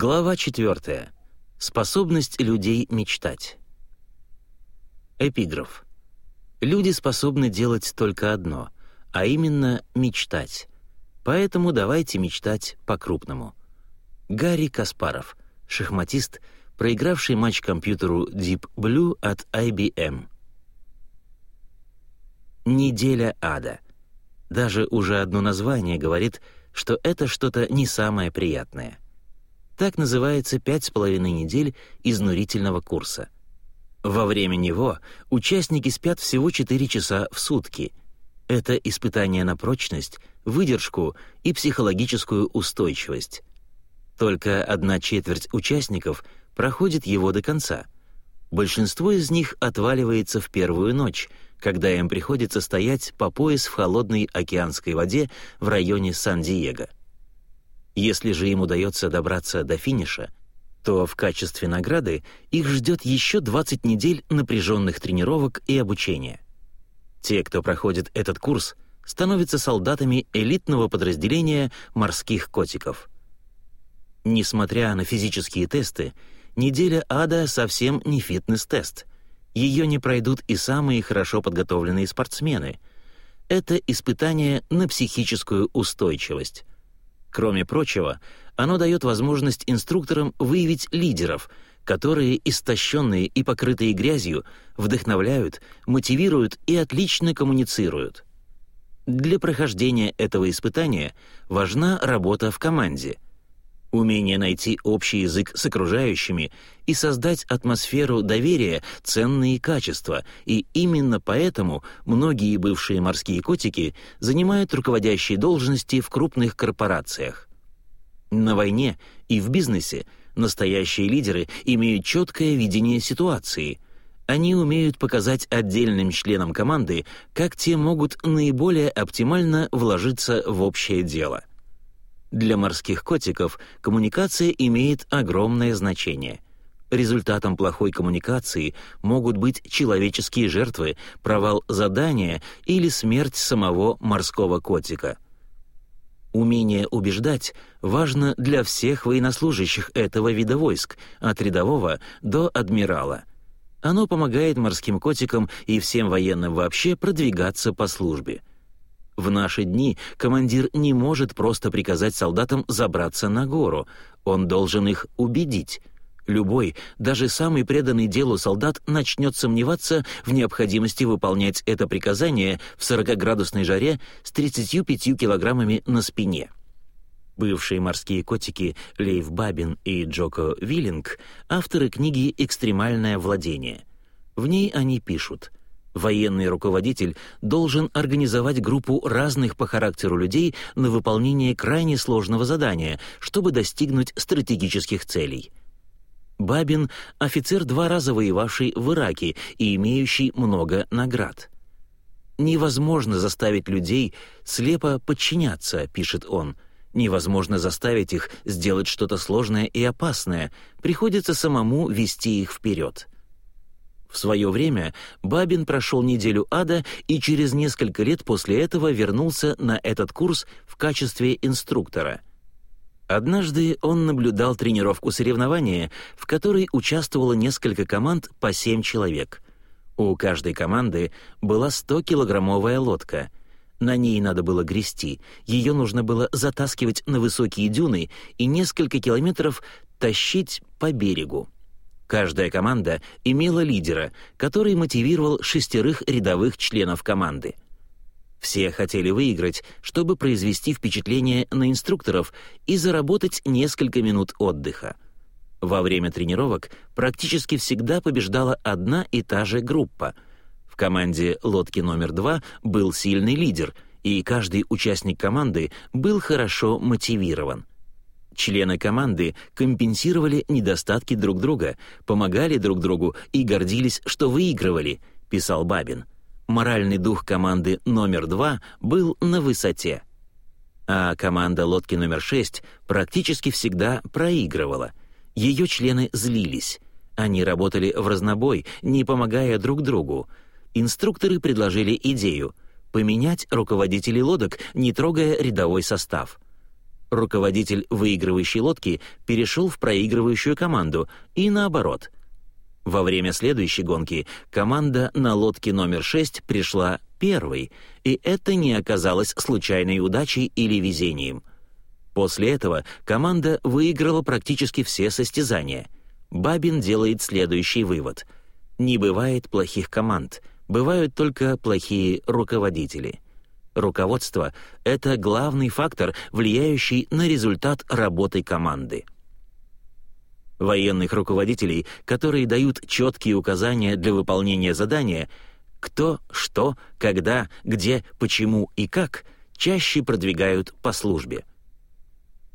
Глава 4. Способность людей мечтать. Эпиграф. Люди способны делать только одно, а именно мечтать. Поэтому давайте мечтать по-крупному. Гарри Каспаров, шахматист, проигравший матч компьютеру Deep Blue от IBM. Неделя ада. Даже уже одно название говорит, что это что-то не самое приятное. Так называется пять с половиной недель изнурительного курса. Во время него участники спят всего 4 часа в сутки. Это испытание на прочность, выдержку и психологическую устойчивость. Только одна четверть участников проходит его до конца. Большинство из них отваливается в первую ночь, когда им приходится стоять по пояс в холодной океанской воде в районе Сан-Диего. Если же им удается добраться до финиша, то в качестве награды их ждет еще 20 недель напряженных тренировок и обучения. Те, кто проходит этот курс, становятся солдатами элитного подразделения морских котиков. Несмотря на физические тесты, неделя ада совсем не фитнес-тест. Ее не пройдут и самые хорошо подготовленные спортсмены. Это испытание на психическую устойчивость. Кроме прочего, оно дает возможность инструкторам выявить лидеров, которые, истощенные и покрытые грязью, вдохновляют, мотивируют и отлично коммуницируют. Для прохождения этого испытания важна работа в команде. Умение найти общий язык с окружающими и создать атмосферу доверия — ценные качества, и именно поэтому многие бывшие морские котики занимают руководящие должности в крупных корпорациях. На войне и в бизнесе настоящие лидеры имеют четкое видение ситуации. Они умеют показать отдельным членам команды, как те могут наиболее оптимально вложиться в общее дело. Для морских котиков коммуникация имеет огромное значение. Результатом плохой коммуникации могут быть человеческие жертвы, провал задания или смерть самого морского котика. Умение убеждать важно для всех военнослужащих этого вида войск, от рядового до адмирала. Оно помогает морским котикам и всем военным вообще продвигаться по службе. В наши дни командир не может просто приказать солдатам забраться на гору, он должен их убедить. Любой, даже самый преданный делу солдат начнет сомневаться в необходимости выполнять это приказание в 40-градусной жаре с 35 килограммами на спине. Бывшие морские котики Лейв Бабин и Джоко Виллинг — авторы книги «Экстремальное владение». В ней они пишут — Военный руководитель должен организовать группу разных по характеру людей на выполнение крайне сложного задания, чтобы достигнуть стратегических целей. Бабин — офицер, два раза воевавший в Ираке и имеющий много наград. «Невозможно заставить людей слепо подчиняться», — пишет он. «Невозможно заставить их сделать что-то сложное и опасное. Приходится самому вести их вперед». В свое время Бабин прошел неделю ада и через несколько лет после этого вернулся на этот курс в качестве инструктора. Однажды он наблюдал тренировку соревнования, в которой участвовало несколько команд по семь человек. У каждой команды была 100-килограммовая лодка. На ней надо было грести, ее нужно было затаскивать на высокие дюны и несколько километров тащить по берегу. Каждая команда имела лидера, который мотивировал шестерых рядовых членов команды. Все хотели выиграть, чтобы произвести впечатление на инструкторов и заработать несколько минут отдыха. Во время тренировок практически всегда побеждала одна и та же группа. В команде лодки номер два был сильный лидер, и каждый участник команды был хорошо мотивирован. Члены команды компенсировали недостатки друг друга, помогали друг другу и гордились, что выигрывали, писал Бабин. Моральный дух команды номер два был на высоте. А команда лодки номер шесть практически всегда проигрывала. Ее члены злились. Они работали в разнобой, не помогая друг другу. Инструкторы предложили идею — поменять руководителей лодок, не трогая рядовой состав — Руководитель выигрывающей лодки перешел в проигрывающую команду, и наоборот. Во время следующей гонки команда на лодке номер 6 пришла первой, и это не оказалось случайной удачей или везением. После этого команда выиграла практически все состязания. Бабин делает следующий вывод. Не бывает плохих команд, бывают только плохие руководители. Руководство — это главный фактор, влияющий на результат работы команды. Военных руководителей, которые дают четкие указания для выполнения задания, кто, что, когда, где, почему и как, чаще продвигают по службе.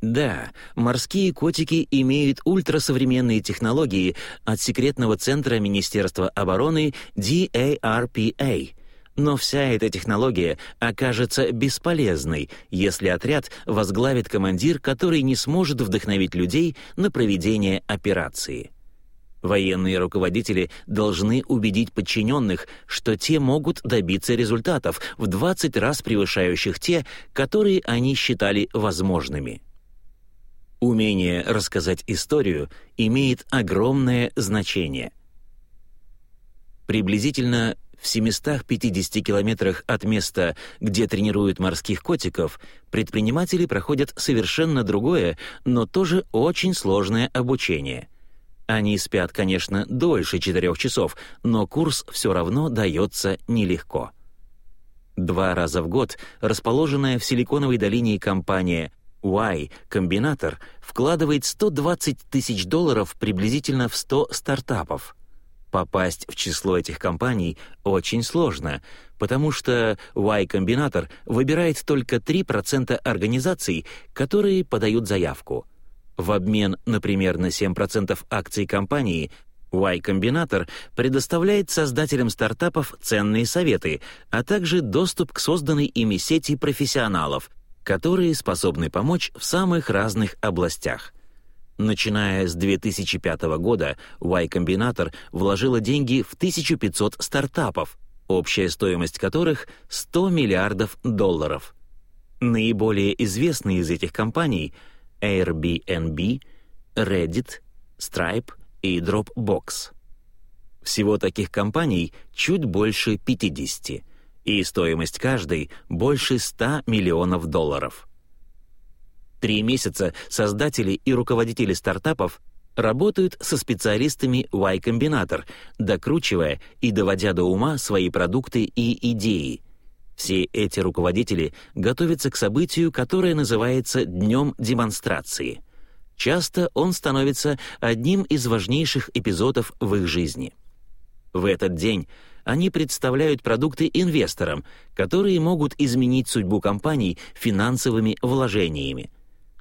Да, морские котики имеют ультрасовременные технологии от секретного центра Министерства обороны DARPA — но вся эта технология окажется бесполезной, если отряд возглавит командир, который не сможет вдохновить людей на проведение операции. Военные руководители должны убедить подчиненных, что те могут добиться результатов в 20 раз превышающих те, которые они считали возможными. Умение рассказать историю имеет огромное значение. Приблизительно в 750 километрах от места, где тренируют морских котиков, предприниматели проходят совершенно другое, но тоже очень сложное обучение. Они спят, конечно, дольше четырех часов, но курс все равно дается нелегко. Два раза в год расположенная в Силиконовой долине компания Y Комбинатор вкладывает 120 тысяч долларов приблизительно в 100 стартапов — Попасть в число этих компаний очень сложно, потому что Y-комбинатор выбирает только 3% организаций, которые подают заявку. В обмен, например, на 7% акций компании, Y-комбинатор предоставляет создателям стартапов ценные советы, а также доступ к созданной ими сети профессионалов, которые способны помочь в самых разных областях — Начиная с 2005 года, Y-комбинатор вложила деньги в 1500 стартапов, общая стоимость которых — 100 миллиардов долларов. Наиболее известные из этих компаний — Airbnb, Reddit, Stripe и Dropbox. Всего таких компаний чуть больше 50, и стоимость каждой — больше 100 миллионов долларов. Три месяца создатели и руководители стартапов работают со специалистами Y-комбинатор, докручивая и доводя до ума свои продукты и идеи. Все эти руководители готовятся к событию, которое называется «Днем демонстрации». Часто он становится одним из важнейших эпизодов в их жизни. В этот день они представляют продукты инвесторам, которые могут изменить судьбу компаний финансовыми вложениями.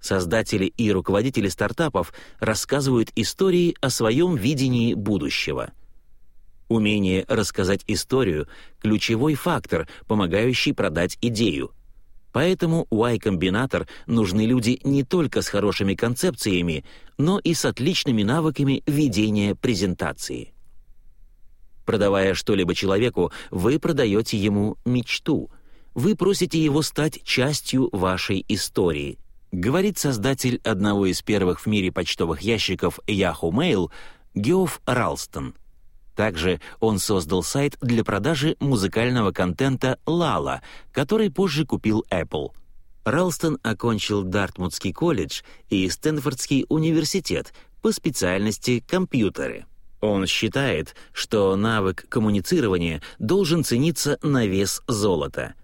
Создатели и руководители стартапов рассказывают истории о своем видении будущего. Умение рассказать историю — ключевой фактор, помогающий продать идею. Поэтому Y-комбинатор нужны люди не только с хорошими концепциями, но и с отличными навыками ведения презентации. Продавая что-либо человеку, вы продаете ему мечту. Вы просите его стать частью вашей истории — говорит создатель одного из первых в мире почтовых ящиков Yahoo Mail Геоф Ралстон. Также он создал сайт для продажи музыкального контента Lala, который позже купил Apple. Ралстон окончил Дартмутский колледж и Стэнфордский университет по специальности компьютеры. Он считает, что навык коммуницирования должен цениться на вес золота —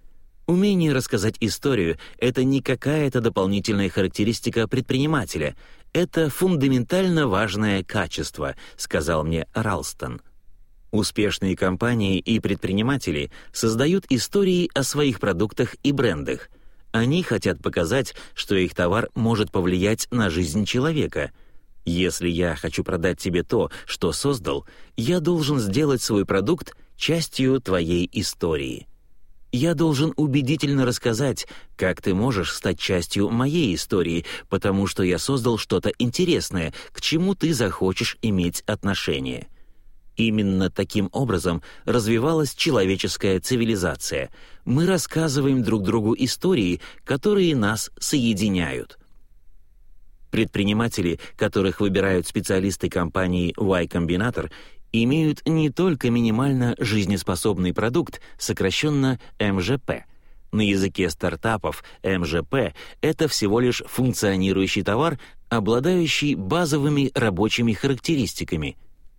Умение рассказать историю — это не какая-то дополнительная характеристика предпринимателя. Это фундаментально важное качество, сказал мне Ралстон. Успешные компании и предприниматели создают истории о своих продуктах и брендах. Они хотят показать, что их товар может повлиять на жизнь человека. Если я хочу продать тебе то, что создал, я должен сделать свой продукт частью твоей истории. Я должен убедительно рассказать, как ты можешь стать частью моей истории, потому что я создал что-то интересное, к чему ты захочешь иметь отношение. Именно таким образом развивалась человеческая цивилизация. Мы рассказываем друг другу истории, которые нас соединяют. Предприниматели, которых выбирают специалисты компании Y Combinator, имеют не только минимально жизнеспособный продукт, сокращенно МЖП. На языке стартапов МЖП — это всего лишь функционирующий товар, обладающий базовыми рабочими характеристиками.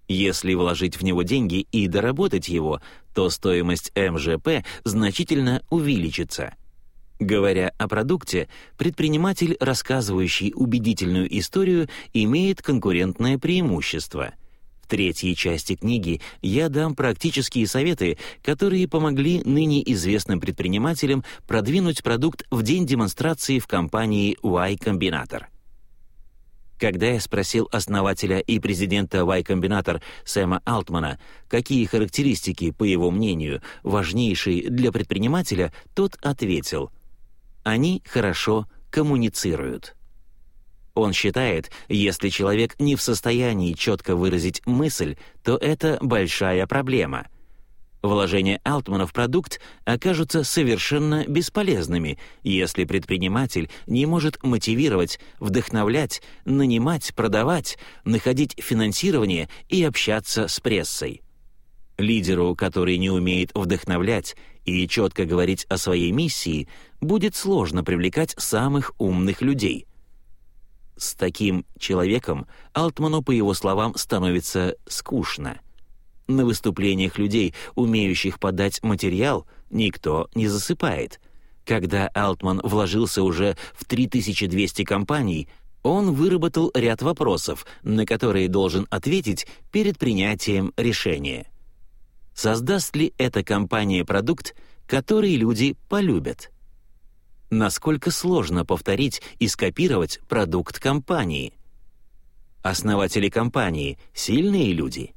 Если вложить в него деньги и доработать его, то стоимость МЖП значительно увеличится. Говоря о продукте, предприниматель, рассказывающий убедительную историю, имеет конкурентное преимущество. Третьей части книги я дам практические советы, которые помогли ныне известным предпринимателям продвинуть продукт в день демонстрации в компании Y Combinator. Когда я спросил основателя и президента Y Combinator Сэма Алтмана, какие характеристики, по его мнению, важнейшие для предпринимателя, тот ответил — они хорошо коммуницируют. Он считает, если человек не в состоянии четко выразить мысль, то это большая проблема. Вложения Алтмана в продукт окажутся совершенно бесполезными, если предприниматель не может мотивировать, вдохновлять, нанимать, продавать, находить финансирование и общаться с прессой. Лидеру, который не умеет вдохновлять и четко говорить о своей миссии, будет сложно привлекать самых умных людей. С таким человеком Алтману, по его словам, становится скучно. На выступлениях людей, умеющих подать материал, никто не засыпает. Когда Алтман вложился уже в 3200 компаний, он выработал ряд вопросов, на которые должен ответить перед принятием решения — Создаст ли эта компания продукт, который люди полюбят? Насколько сложно повторить и скопировать продукт компании? Основатели компании — сильные люди.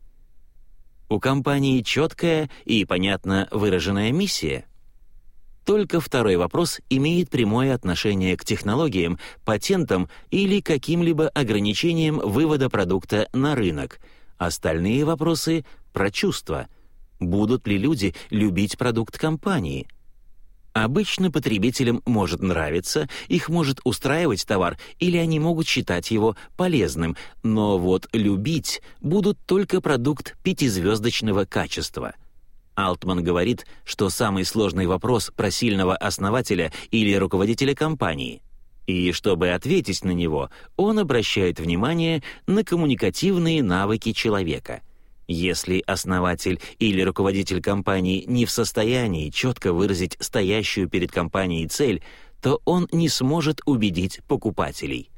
У компании четкая и понятно выраженная миссия. Только второй вопрос имеет прямое отношение к технологиям, патентам или каким-либо ограничениям вывода продукта на рынок. Остальные вопросы — про чувства — будут ли люди любить продукт компании. Обычно потребителям может нравиться, их может устраивать товар, или они могут считать его полезным, но вот любить будут только продукт пятизвездочного качества. Алтман говорит, что самый сложный вопрос про сильного основателя или руководителя компании. И чтобы ответить на него, он обращает внимание на коммуникативные навыки человека — если основатель или руководитель компании не в состоянии четко выразить стоящую перед компанией цель, то он не сможет убедить покупателей.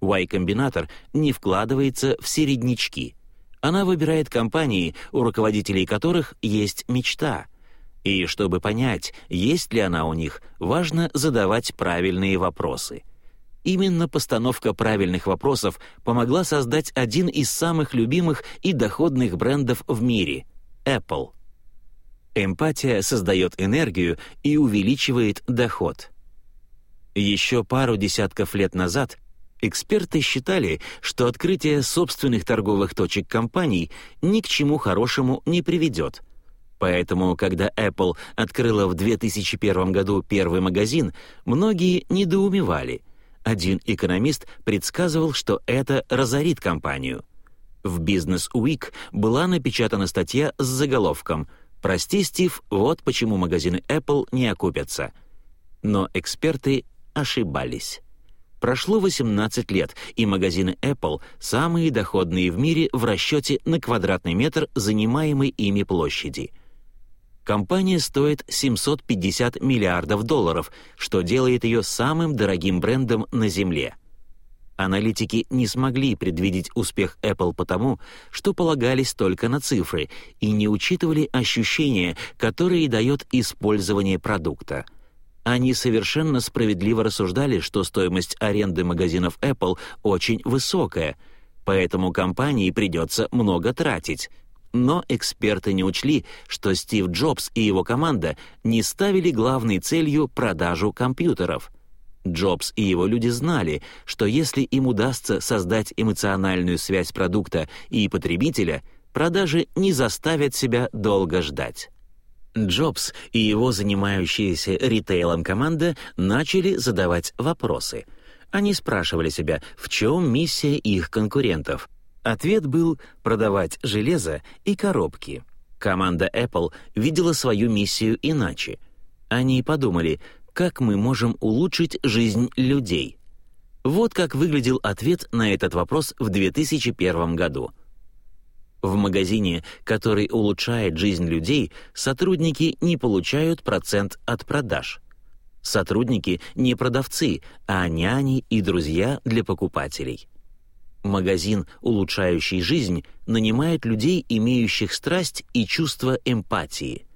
Y-комбинатор не вкладывается в середнячки. Она выбирает компании, у руководителей которых есть мечта. И чтобы понять, есть ли она у них, важно задавать правильные вопросы — Именно постановка правильных вопросов помогла создать один из самых любимых и доходных брендов в мире — Apple. Эмпатия создает энергию и увеличивает доход. Еще пару десятков лет назад эксперты считали, что открытие собственных торговых точек компаний ни к чему хорошему не приведет. Поэтому, когда Apple открыла в 2001 году первый магазин, многие недоумевали — один экономист предсказывал, что это разорит компанию. В Business Week была напечатана статья с заголовком «Прости, Стив, вот почему магазины Apple не окупятся». Но эксперты ошибались. Прошло 18 лет, и магазины Apple самые доходные в мире в расчете на квадратный метр занимаемой ими площади — Компания стоит 750 миллиардов долларов, что делает ее самым дорогим брендом на Земле. Аналитики не смогли предвидеть успех Apple потому, что полагались только на цифры и не учитывали ощущения, которые дает использование продукта. Они совершенно справедливо рассуждали, что стоимость аренды магазинов Apple очень высокая, поэтому компании придется много тратить — но эксперты не учли, что Стив Джобс и его команда не ставили главной целью продажу компьютеров. Джобс и его люди знали, что если им удастся создать эмоциональную связь продукта и потребителя, продажи не заставят себя долго ждать. Джобс и его занимающаяся ритейлом команда начали задавать вопросы — Они спрашивали себя, в чем миссия их конкурентов. Ответ был продавать железо и коробки. Команда Apple видела свою миссию иначе. Они подумали, как мы можем улучшить жизнь людей. Вот как выглядел ответ на этот вопрос в 2001 году. В магазине, который улучшает жизнь людей, сотрудники не получают процент от продаж. Сотрудники не продавцы, а няни и друзья для покупателей. Магазин, улучшающий жизнь, нанимает людей, имеющих страсть и чувство эмпатии.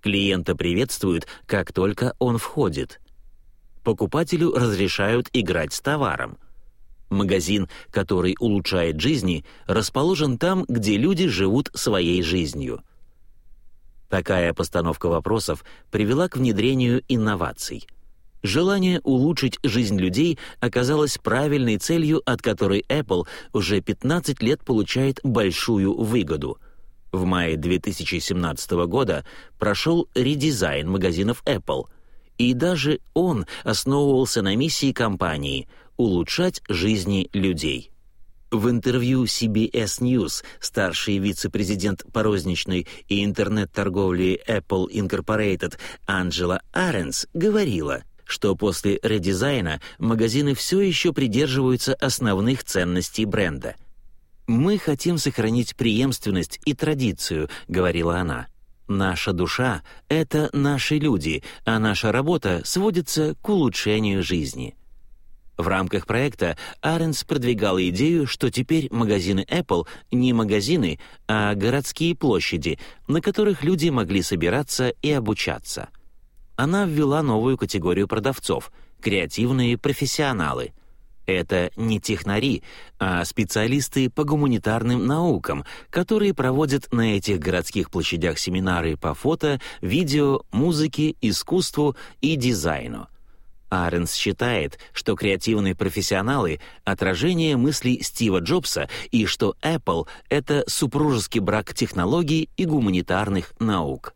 Клиента приветствуют, как только он входит. Покупателю разрешают играть с товаром. Магазин, который улучшает жизни, расположен там, где люди живут своей жизнью. Такая постановка вопросов привела к внедрению инноваций. Желание улучшить жизнь людей оказалось правильной целью, от которой Apple уже 15 лет получает большую выгоду. В мае 2017 года прошел редизайн магазинов Apple, и даже он основывался на миссии компании — улучшать жизни людей. В интервью CBS News старший вице-президент по розничной и интернет-торговли Apple Incorporated Анджела Аренс говорила, что после редизайна магазины все еще придерживаются основных ценностей бренда. «Мы хотим сохранить преемственность и традицию», — говорила она. «Наша душа — это наши люди, а наша работа сводится к улучшению жизни». В рамках проекта Аренс продвигал идею, что теперь магазины Apple не магазины, а городские площади, на которых люди могли собираться и обучаться. Она ввела новую категорию продавцов — креативные профессионалы. Это не технари, а специалисты по гуманитарным наукам, которые проводят на этих городских площадях семинары по фото, видео, музыке, искусству и дизайну — Аренс считает, что креативные профессионалы — отражение мыслей Стива Джобса и что Apple — это супружеский брак технологий и гуманитарных наук.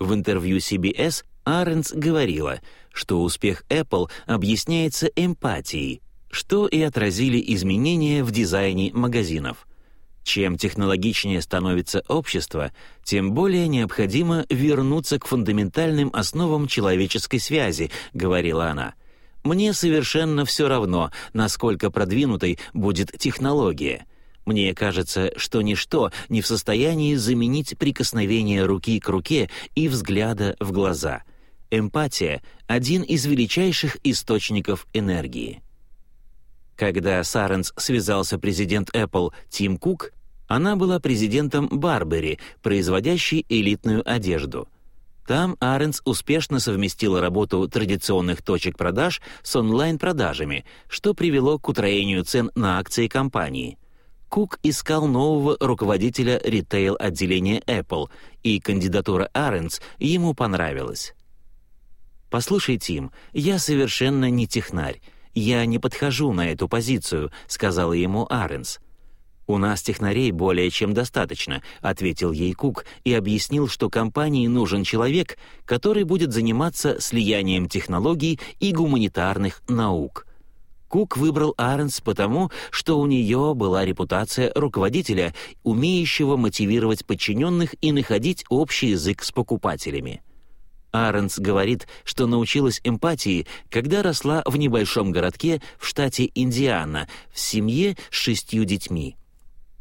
В интервью CBS Аренс говорила, что успех Apple объясняется эмпатией, что и отразили изменения в дизайне магазинов — чем технологичнее становится общество, тем более необходимо вернуться к фундаментальным основам человеческой связи, говорила она. Мне совершенно все равно, насколько продвинутой будет технология. Мне кажется, что ничто не в состоянии заменить прикосновение руки к руке и взгляда в глаза. Эмпатия — один из величайших источников энергии. Когда с Аренс связался президент Apple Тим Кук, она была президентом Барбери, производящей элитную одежду. Там Аренс успешно совместила работу традиционных точек продаж с онлайн-продажами, что привело к утроению цен на акции компании. Кук искал нового руководителя ритейл-отделения Apple, и кандидатура Аренс ему понравилась. «Послушай, Тим, я совершенно не технарь. «Я не подхожу на эту позицию», — сказала ему Аренс. «У нас технарей более чем достаточно», — ответил ей Кук и объяснил, что компании нужен человек, который будет заниматься слиянием технологий и гуманитарных наук. Кук выбрал Аренс потому, что у нее была репутация руководителя, умеющего мотивировать подчиненных и находить общий язык с покупателями. Аренс говорит, что научилась эмпатии, когда росла в небольшом городке в штате Индиана, в семье с шестью детьми.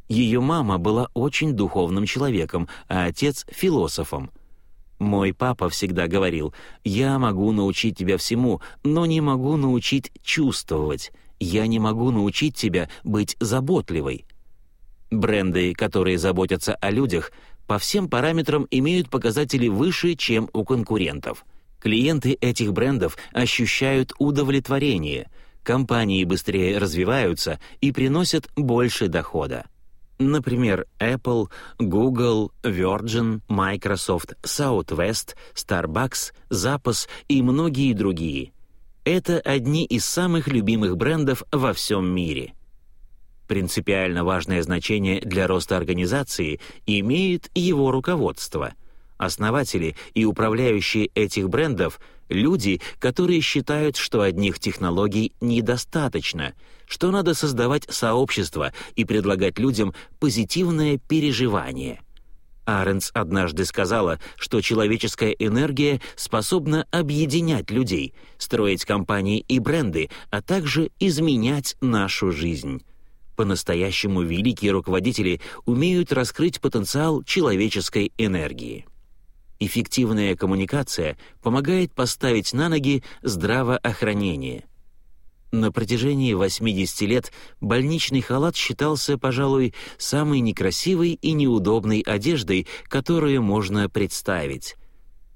Ее мама была очень духовным человеком, а отец — философом. Мой папа всегда говорил, «Я могу научить тебя всему, но не могу научить чувствовать. Я не могу научить тебя быть заботливой». Бренды, которые заботятся о людях, по всем параметрам имеют показатели выше, чем у конкурентов. Клиенты этих брендов ощущают удовлетворение, компании быстрее развиваются и приносят больше дохода. Например, Apple, Google, Virgin, Microsoft, Southwest, Starbucks, Zappos и многие другие. Это одни из самых любимых брендов во всем мире — Принципиально важное значение для роста организации имеет его руководство. Основатели и управляющие этих брендов — Люди, которые считают, что одних технологий недостаточно, что надо создавать сообщество и предлагать людям позитивное переживание. Аренс однажды сказала, что человеческая энергия способна объединять людей, строить компании и бренды, а также изменять нашу жизнь. По-настоящему великие руководители умеют раскрыть потенциал человеческой энергии. Эффективная коммуникация помогает поставить на ноги здравоохранение. На протяжении 80 лет больничный халат считался, пожалуй, самой некрасивой и неудобной одеждой, которую можно представить.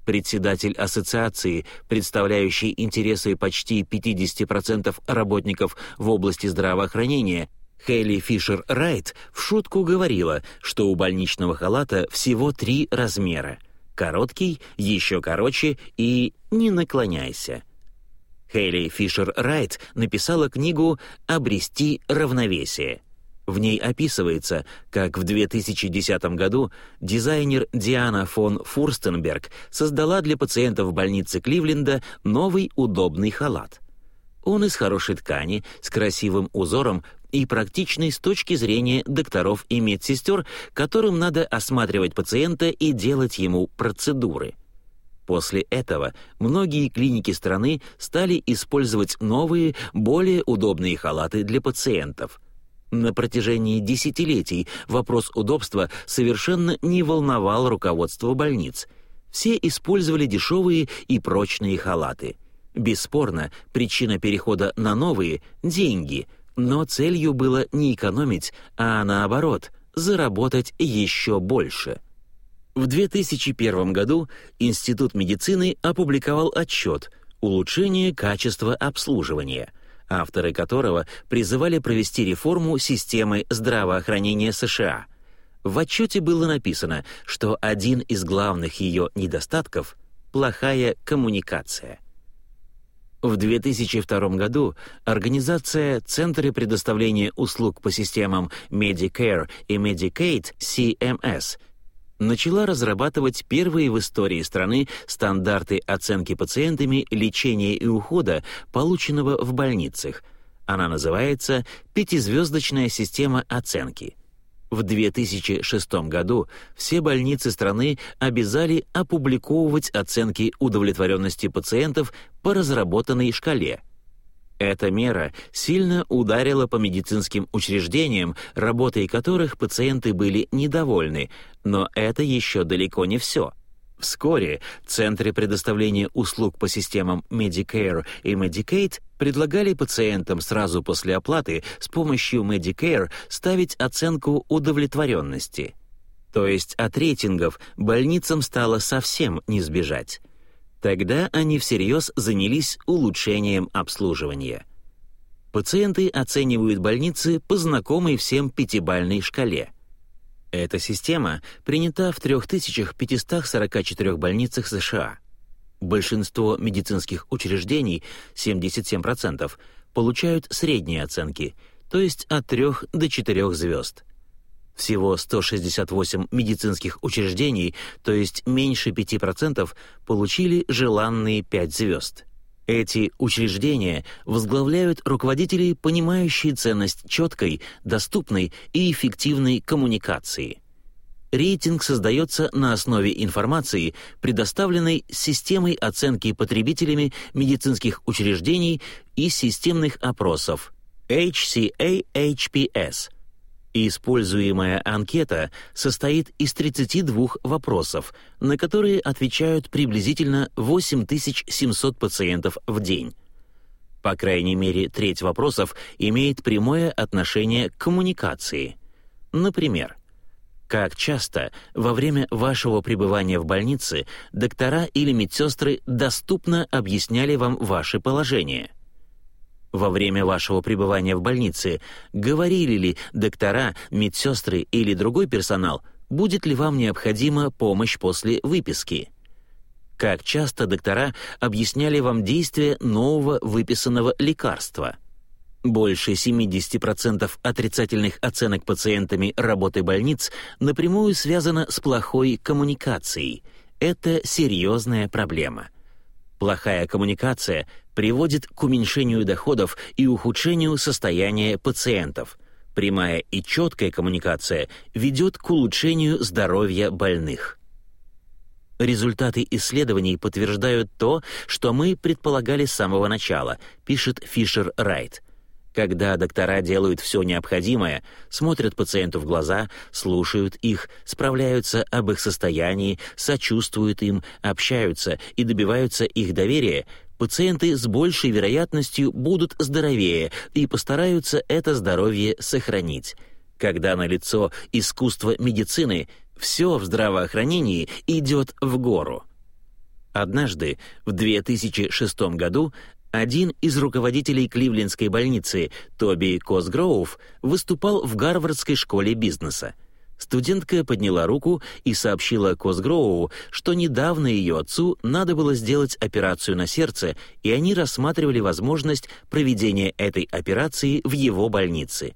Председатель ассоциации, представляющий интересы почти 50% работников в области здравоохранения, Хейли Фишер Райт в шутку говорила, что у больничного халата всего три размера короткий, еще короче и «не наклоняйся». Хейли Фишер Райт написала книгу «Обрести равновесие». В ней описывается, как в 2010 году дизайнер Диана фон Фурстенберг создала для пациентов больницы Кливленда новый удобный халат. Он из хорошей ткани, с красивым узором и практичный с точки зрения докторов и медсестер, которым надо осматривать пациента и делать ему процедуры. После этого многие клиники страны стали использовать новые, более удобные халаты для пациентов. На протяжении десятилетий вопрос удобства совершенно не волновал руководство больниц. Все использовали дешевые и прочные халаты. Бесспорно, причина перехода на новые — деньги — но целью было не экономить, а наоборот, заработать еще больше. В 2001 году Институт медицины опубликовал отчет «Улучшение качества обслуживания», авторы которого призывали провести реформу системы здравоохранения США. В отчете было написано, что один из главных ее недостатков — плохая коммуникация. В 2002 году организация Центры предоставления услуг по системам Medicare и Medicaid CMS начала разрабатывать первые в истории страны стандарты оценки пациентами лечения и ухода, полученного в больницах. Она называется «Пятизвездочная система оценки». В 2006 году все больницы страны обязали опубликовывать оценки удовлетворенности пациентов по разработанной шкале. Эта мера сильно ударила по медицинским учреждениям, работой которых пациенты были недовольны, но это еще далеко не все — Вскоре центры предоставления услуг по системам Medicare и Medicaid предлагали пациентам сразу после оплаты с помощью Medicare ставить оценку удовлетворенности. То есть от рейтингов больницам стало совсем не сбежать. Тогда они всерьез занялись улучшением обслуживания. Пациенты оценивают больницы по знакомой всем пятибальной шкале — эта система принята в 3544 больницах США. Большинство медицинских учреждений, 77%, получают средние оценки, то есть от 3 до 4 звезд. Всего 168 медицинских учреждений, то есть меньше 5%, получили желанные 5 звезд. Эти учреждения возглавляют руководители, понимающие ценность четкой, доступной и эффективной коммуникации. Рейтинг создается на основе информации, предоставленной системой оценки потребителями медицинских учреждений и системных опросов HCA-HPS – Используемая анкета состоит из 32 вопросов, на которые отвечают приблизительно 8700 пациентов в день. По крайней мере, треть вопросов имеет прямое отношение к коммуникации. Например, как часто во время вашего пребывания в больнице доктора или медсестры доступно объясняли вам ваше положение? Во время вашего пребывания в больнице, говорили ли доктора, медсестры или другой персонал, будет ли вам необходима помощь после выписки? Как часто доктора объясняли вам действие нового выписанного лекарства? Больше 70% отрицательных оценок пациентами работы больниц напрямую связано с плохой коммуникацией. Это серьезная проблема. Плохая коммуникация приводит к уменьшению доходов и ухудшению состояния пациентов. Прямая и четкая коммуникация ведет к улучшению здоровья больных. Результаты исследований подтверждают то, что мы предполагали с самого начала, пишет Фишер Райт. Когда доктора делают все необходимое, смотрят пациенту в глаза, слушают их, справляются об их состоянии, сочувствуют им, общаются и добиваются их доверия, пациенты с большей вероятностью будут здоровее и постараются это здоровье сохранить. Когда налицо искусство медицины, все в здравоохранении идет в гору. Однажды, в 2006 году, один из руководителей Кливлендской больницы, Тоби Косгроув, выступал в Гарвардской школе бизнеса. Студентка подняла руку и сообщила Косгроуву, что недавно ее отцу надо было сделать операцию на сердце, и они рассматривали возможность проведения этой операции в его больнице.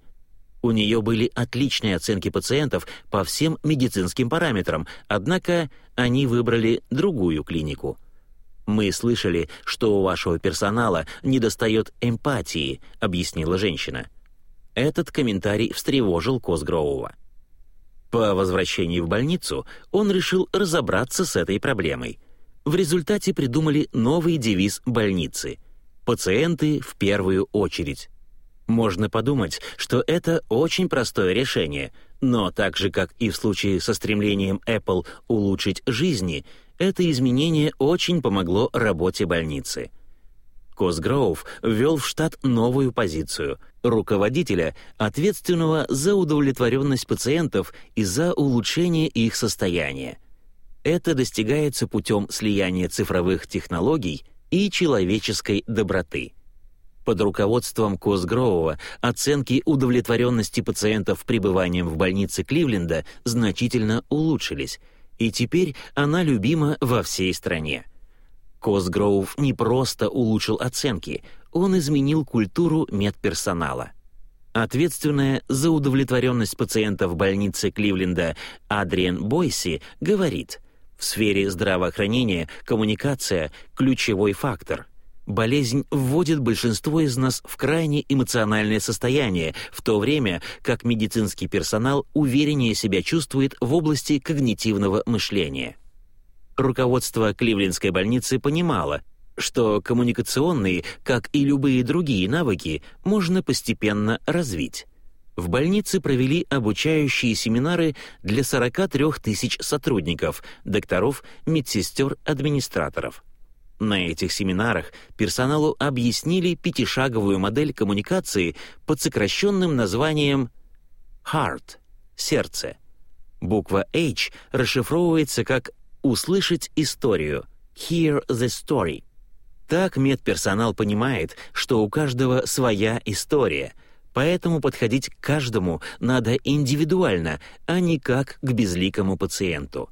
У нее были отличные оценки пациентов по всем медицинским параметрам, однако они выбрали другую клинику — «Мы слышали, что у вашего персонала недостает эмпатии», — объяснила женщина. Этот комментарий встревожил Косгроува. По возвращении в больницу он решил разобраться с этой проблемой. В результате придумали новый девиз больницы «Пациенты в первую очередь». Можно подумать, что это очень простое решение, но так же, как и в случае со стремлением Apple улучшить жизни, это изменение очень помогло работе больницы. Косгроув ввел в штат новую позицию — руководителя, ответственного за удовлетворенность пациентов и за улучшение их состояния. Это достигается путем слияния цифровых технологий и человеческой доброты. Под руководством Косгроува оценки удовлетворенности пациентов пребыванием в больнице Кливленда значительно улучшились — и теперь она любима во всей стране. Косгроув не просто улучшил оценки, он изменил культуру медперсонала. Ответственная за удовлетворенность пациентов больницы Кливленда Адриен Бойси говорит, в сфере здравоохранения коммуникация – ключевой фактор болезнь вводит большинство из нас в крайне эмоциональное состояние, в то время как медицинский персонал увереннее себя чувствует в области когнитивного мышления. Руководство Кливлендской больницы понимало, что коммуникационные, как и любые другие навыки, можно постепенно развить. В больнице провели обучающие семинары для 43 тысяч сотрудников, докторов, медсестер, администраторов – на этих семинарах персоналу объяснили пятишаговую модель коммуникации под сокращенным названием HEART — сердце. Буква H расшифровывается как «услышать историю» — «hear the story». Так медперсонал понимает, что у каждого своя история, поэтому подходить к каждому надо индивидуально, а не как к безликому пациенту.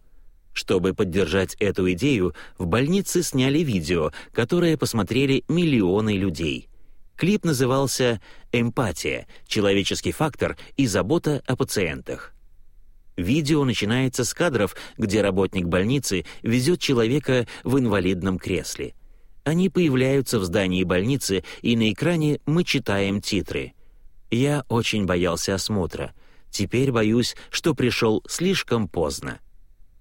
Чтобы поддержать эту идею, в больнице сняли видео, которое посмотрели миллионы людей. Клип назывался «Эмпатия. Человеческий фактор и забота о пациентах». Видео начинается с кадров, где работник больницы везет человека в инвалидном кресле. Они появляются в здании больницы, и на экране мы читаем титры. «Я очень боялся осмотра. Теперь боюсь, что пришел слишком поздно».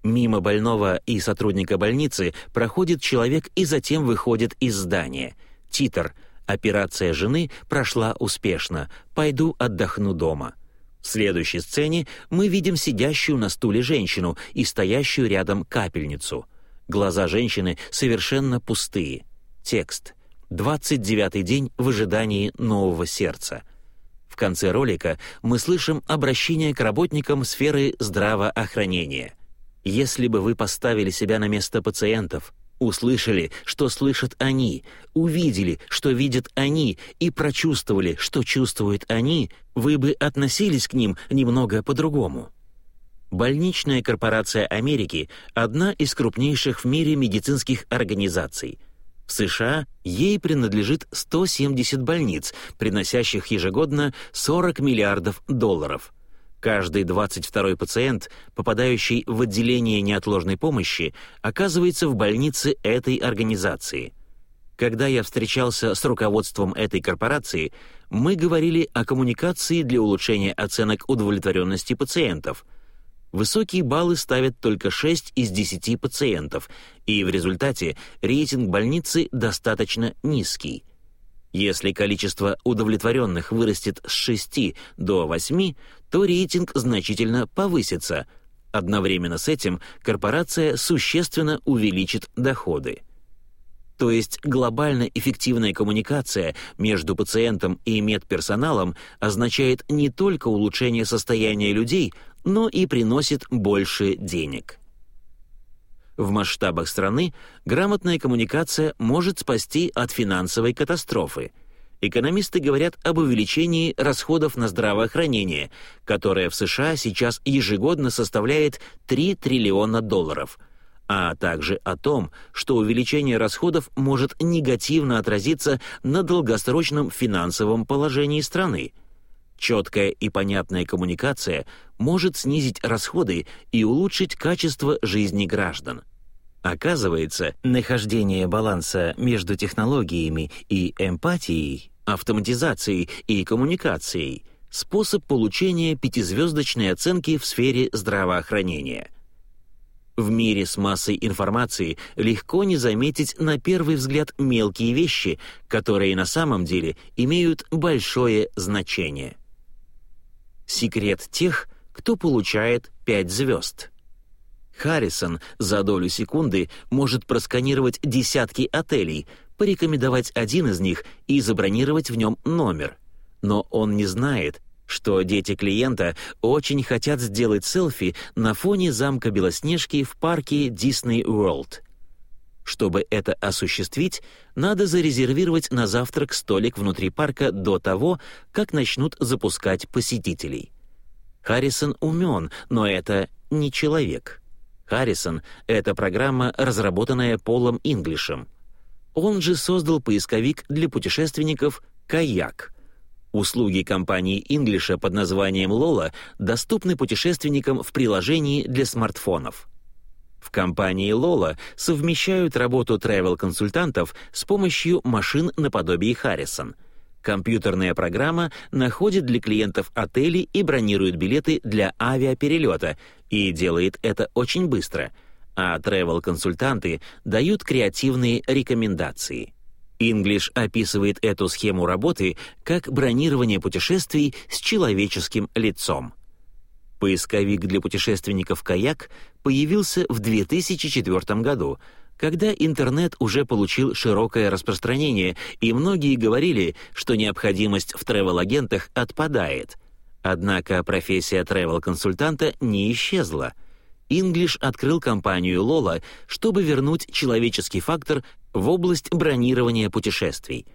Мимо больного и сотрудника больницы проходит человек и затем выходит из здания. Титр «Операция жены прошла успешно. Пойду отдохну дома». В следующей сцене мы видим сидящую на стуле женщину и стоящую рядом капельницу. Глаза женщины совершенно пустые. Текст. 29-й день в ожидании нового сердца. В конце ролика мы слышим обращение к работникам сферы здравоохранения. Если бы вы поставили себя на место пациентов, услышали, что слышат они, увидели, что видят они, и прочувствовали, что чувствуют они, вы бы относились к ним немного по-другому. Больничная корпорация Америки – одна из крупнейших в мире медицинских организаций. В США ей принадлежит 170 больниц, приносящих ежегодно 40 миллиардов долларов – Каждый 22-й пациент, попадающий в отделение неотложной помощи, оказывается в больнице этой организации. Когда я встречался с руководством этой корпорации, мы говорили о коммуникации для улучшения оценок удовлетворенности пациентов. Высокие баллы ставят только 6 из 10 пациентов, и в результате рейтинг больницы достаточно низкий. Если количество удовлетворенных вырастет с 6 до 8, то рейтинг значительно повысится. Одновременно с этим корпорация существенно увеличит доходы. То есть глобально эффективная коммуникация между пациентом и медперсоналом означает не только улучшение состояния людей, но и приносит больше денег. В масштабах страны грамотная коммуникация может спасти от финансовой катастрофы. Экономисты говорят об увеличении расходов на здравоохранение, которое в США сейчас ежегодно составляет 3 триллиона долларов, а также о том, что увеличение расходов может негативно отразиться на долгосрочном финансовом положении страны. Четкая и понятная коммуникация может снизить расходы и улучшить качество жизни граждан. Оказывается, нахождение баланса между технологиями и эмпатией, автоматизацией и коммуникацией — способ получения пятизвездочной оценки в сфере здравоохранения. В мире с массой информации легко не заметить на первый взгляд мелкие вещи, которые на самом деле имеют большое значение. Секрет тех, кто получает пять звезд — Харрисон за долю секунды может просканировать десятки отелей, порекомендовать один из них и забронировать в нем номер. Но он не знает, что дети клиента очень хотят сделать селфи на фоне замка Белоснежки в парке Disney World. Чтобы это осуществить, надо зарезервировать на завтрак столик внутри парка до того, как начнут запускать посетителей. Харрисон умен, но это не человек. Харрисон — это программа, разработанная Полом Инглишем. Он же создал поисковик для путешественников «Каяк». Услуги компании Инглиша под названием «Лола» доступны путешественникам в приложении для смартфонов. В компании Лола совмещают работу travel-консультантов с помощью машин наподобие Харрисон. Компьютерная программа находит для клиентов отели и бронирует билеты для авиаперелета, и делает это очень быстро, а travel-консультанты дают креативные рекомендации. English описывает эту схему работы как бронирование путешествий с человеческим лицом. Поисковик для путешественников «Каяк» появился в 2004 году, когда интернет уже получил широкое распространение, и многие говорили, что необходимость в тревел-агентах отпадает — Однако профессия тревел-консультанта не исчезла. Инглиш открыл компанию Лола, чтобы вернуть человеческий фактор в область бронирования путешествий.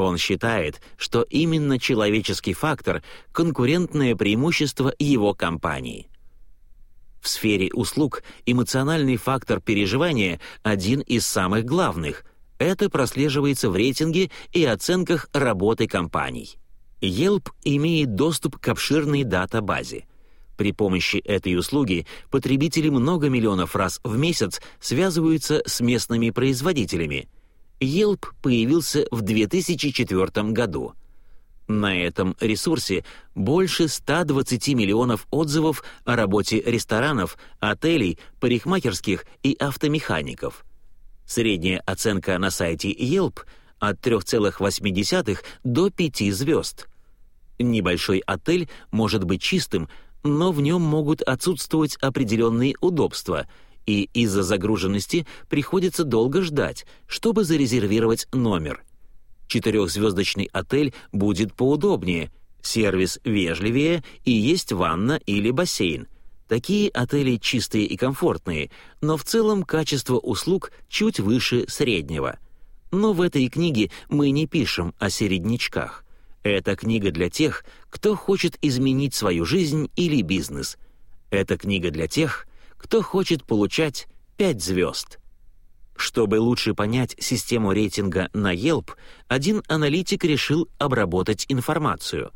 Он считает, что именно человеческий фактор — конкурентное преимущество его компании. В сфере услуг эмоциональный фактор переживания один из самых главных. Это прослеживается в рейтинге и оценках работы компаний. Yelp имеет доступ к обширной датабазе. При помощи этой услуги потребители много миллионов раз в месяц связываются с местными производителями. Yelp появился в 2004 году. На этом ресурсе больше 120 миллионов отзывов о работе ресторанов, отелей, парикмахерских и автомехаников. Средняя оценка на сайте Yelp от 3,8 до 5 звезд. Небольшой отель может быть чистым, но в нем могут отсутствовать определенные удобства, и из-за загруженности приходится долго ждать, чтобы зарезервировать номер. Четырехзвездочный отель будет поудобнее, сервис вежливее и есть ванна или бассейн. Такие отели чистые и комфортные, но в целом качество услуг чуть выше среднего. Но в этой книге мы не пишем о середнячках. Это книга для тех, кто хочет изменить свою жизнь или бизнес. Это книга для тех, кто хочет получать 5 звезд. Чтобы лучше понять систему рейтинга на Yelp, один аналитик решил обработать информацию.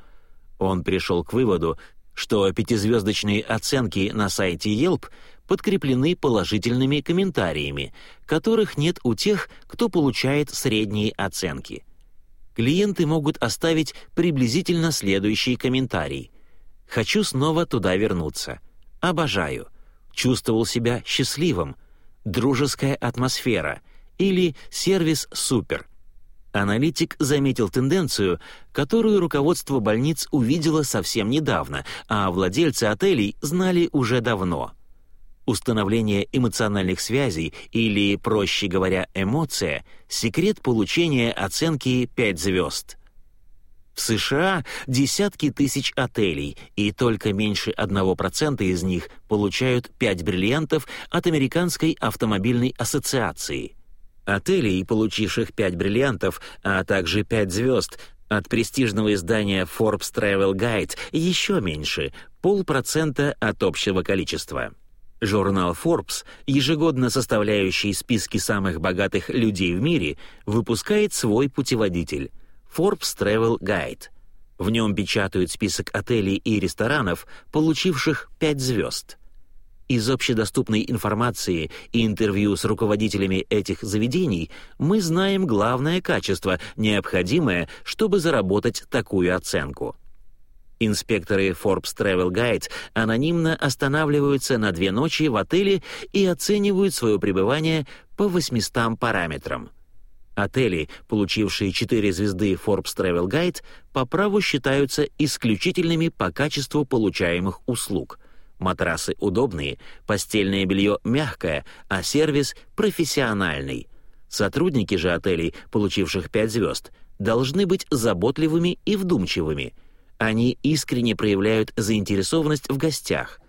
Он пришел к выводу, что пятизвездочные оценки на сайте Yelp подкреплены положительными комментариями, которых нет у тех, кто получает средние оценки. Клиенты могут оставить приблизительно следующий комментарий. «Хочу снова туда вернуться. Обожаю. Чувствовал себя счастливым. Дружеская атмосфера. Или сервис супер. Аналитик заметил тенденцию, которую руководство больниц увидело совсем недавно, а владельцы отелей знали уже давно. Установление эмоциональных связей или, проще говоря, эмоция — секрет получения оценки 5 звезд. В США десятки тысяч отелей, и только меньше 1% из них получают 5 бриллиантов от Американской автомобильной ассоциации — Отелей, получивших пять бриллиантов, а также пять звезд, от престижного издания Forbes Travel Guide еще меньше — полпроцента от общего количества. Журнал Forbes, ежегодно составляющий списки самых богатых людей в мире, выпускает свой путеводитель — Forbes Travel Guide. В нем печатают список отелей и ресторанов, получивших пять звезд — из общедоступной информации и интервью с руководителями этих заведений мы знаем главное качество, необходимое, чтобы заработать такую оценку. Инспекторы Forbes Travel Guide анонимно останавливаются на две ночи в отеле и оценивают свое пребывание по 800 параметрам. Отели, получившие 4 звезды Forbes Travel Guide, по праву считаются исключительными по качеству получаемых услуг — Матрасы удобные, постельное белье мягкое, а сервис профессиональный. Сотрудники же отелей, получивших пять звезд, должны быть заботливыми и вдумчивыми. Они искренне проявляют заинтересованность в гостях.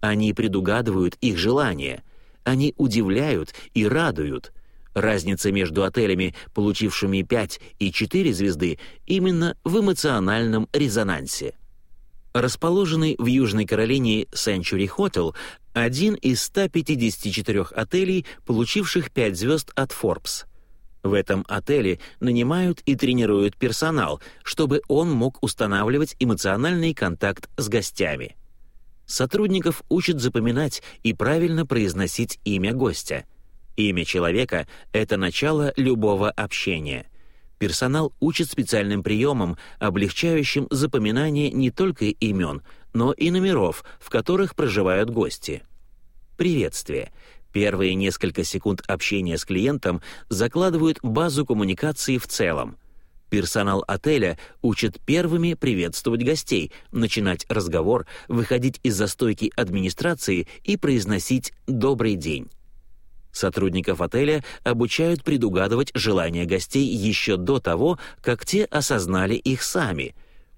Они предугадывают их желания. Они удивляют и радуют. Разница между отелями, получившими 5 и 4 звезды, именно в эмоциональном резонансе. Расположенный в Южной Каролине Century Hotel — один из 154 отелей, получивших 5 звезд от Forbes. В этом отеле нанимают и тренируют персонал, чтобы он мог устанавливать эмоциональный контакт с гостями. Сотрудников учат запоминать и правильно произносить имя гостя. Имя человека — это начало любого общения — персонал учит специальным приемам, облегчающим запоминание не только имен, но и номеров, в которых проживают гости. Приветствие. Первые несколько секунд общения с клиентом закладывают базу коммуникации в целом. Персонал отеля учит первыми приветствовать гостей, начинать разговор, выходить из застойки администрации и произносить «добрый день». Сотрудников отеля обучают предугадывать желания гостей еще до того, как те осознали их сами.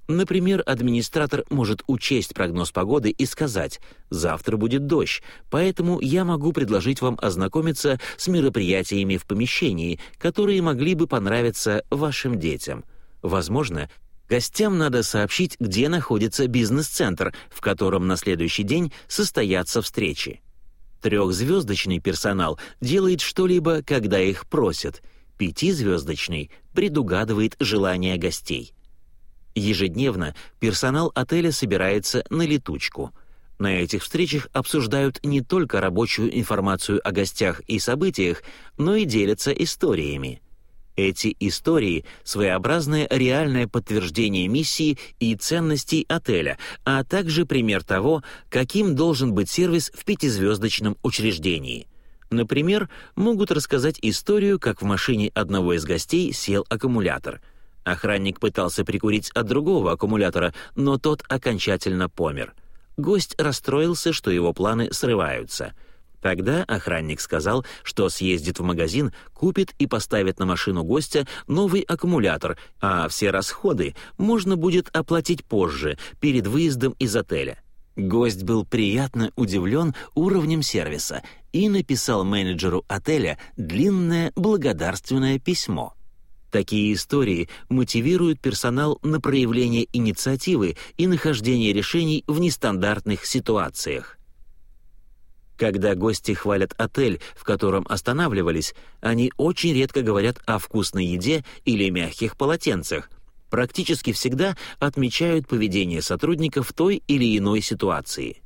Например, администратор может учесть прогноз погоды и сказать «завтра будет дождь, поэтому я могу предложить вам ознакомиться с мероприятиями в помещении, которые могли бы понравиться вашим детям». Возможно, Гостям надо сообщить, где находится бизнес-центр, в котором на следующий день состоятся встречи. Трехзвездочный персонал делает что-либо, когда их просят. Пятизвездочный предугадывает желания гостей. Ежедневно персонал отеля собирается на летучку. На этих встречах обсуждают не только рабочую информацию о гостях и событиях, но и делятся историями. Эти истории — своеобразное реальное подтверждение миссии и ценностей отеля, а также пример того, каким должен быть сервис в пятизвездочном учреждении. Например, могут рассказать историю, как в машине одного из гостей сел аккумулятор. Охранник пытался прикурить от другого аккумулятора, но тот окончательно помер. Гость расстроился, что его планы срываются — Тогда охранник сказал, что съездит в магазин, купит и поставит на машину гостя новый аккумулятор, а все расходы можно будет оплатить позже, перед выездом из отеля. Гость был приятно удивлен уровнем сервиса и написал менеджеру отеля длинное благодарственное письмо. Такие истории мотивируют персонал на проявление инициативы и нахождение решений в нестандартных ситуациях. Когда гости хвалят отель, в котором останавливались, они очень редко говорят о вкусной еде или мягких полотенцах. практически всегда отмечают поведение сотрудников в той или иной ситуации.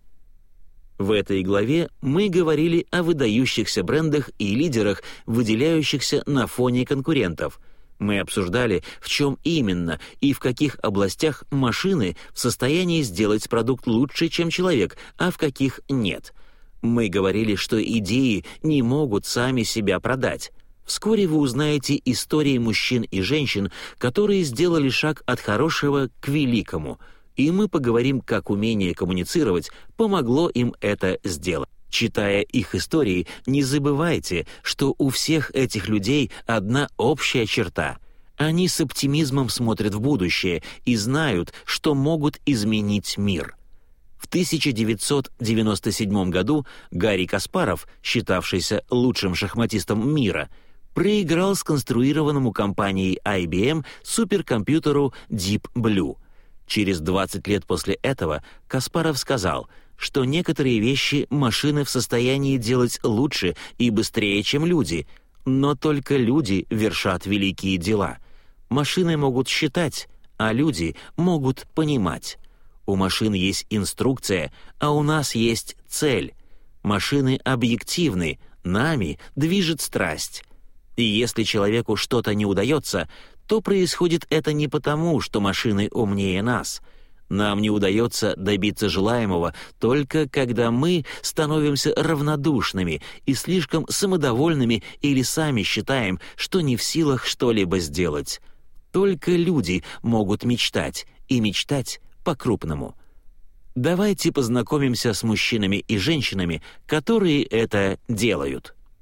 В этой главе мы говорили о выдающихся брендах и лидерах, выделяющихся на фоне конкурентов. Мы обсуждали, в чем именно и в каких областях машины в состоянии сделать продукт лучше, чем человек, а в каких нет. Мы говорили, что идеи не могут сами себя продать. Вскоре вы узнаете истории мужчин и женщин, которые сделали шаг от хорошего к великому, и мы поговорим, как умение коммуницировать помогло им это сделать. Читая их истории, не забывайте, что у всех этих людей одна общая черта. Они с оптимизмом смотрят в будущее и знают, что могут изменить мир. В 1997 году Гарри Каспаров, считавшийся лучшим шахматистом мира, проиграл сконструированному компанией IBM суперкомпьютеру Deep Blue. Через 20 лет после этого Каспаров сказал, что некоторые вещи машины в состоянии делать лучше и быстрее, чем люди, но только люди вершат великие дела. Машины могут считать, а люди могут понимать. У машин есть инструкция, а у нас есть цель. Машины объективны, нами движет страсть. И если человеку что-то не удается, то происходит это не потому, что машины умнее нас. Нам не удается добиться желаемого только когда мы становимся равнодушными и слишком самодовольными или сами считаем, что не в силах что-либо сделать. Только люди могут мечтать, и мечтать по-крупному. Давайте познакомимся с мужчинами и женщинами, которые это делают.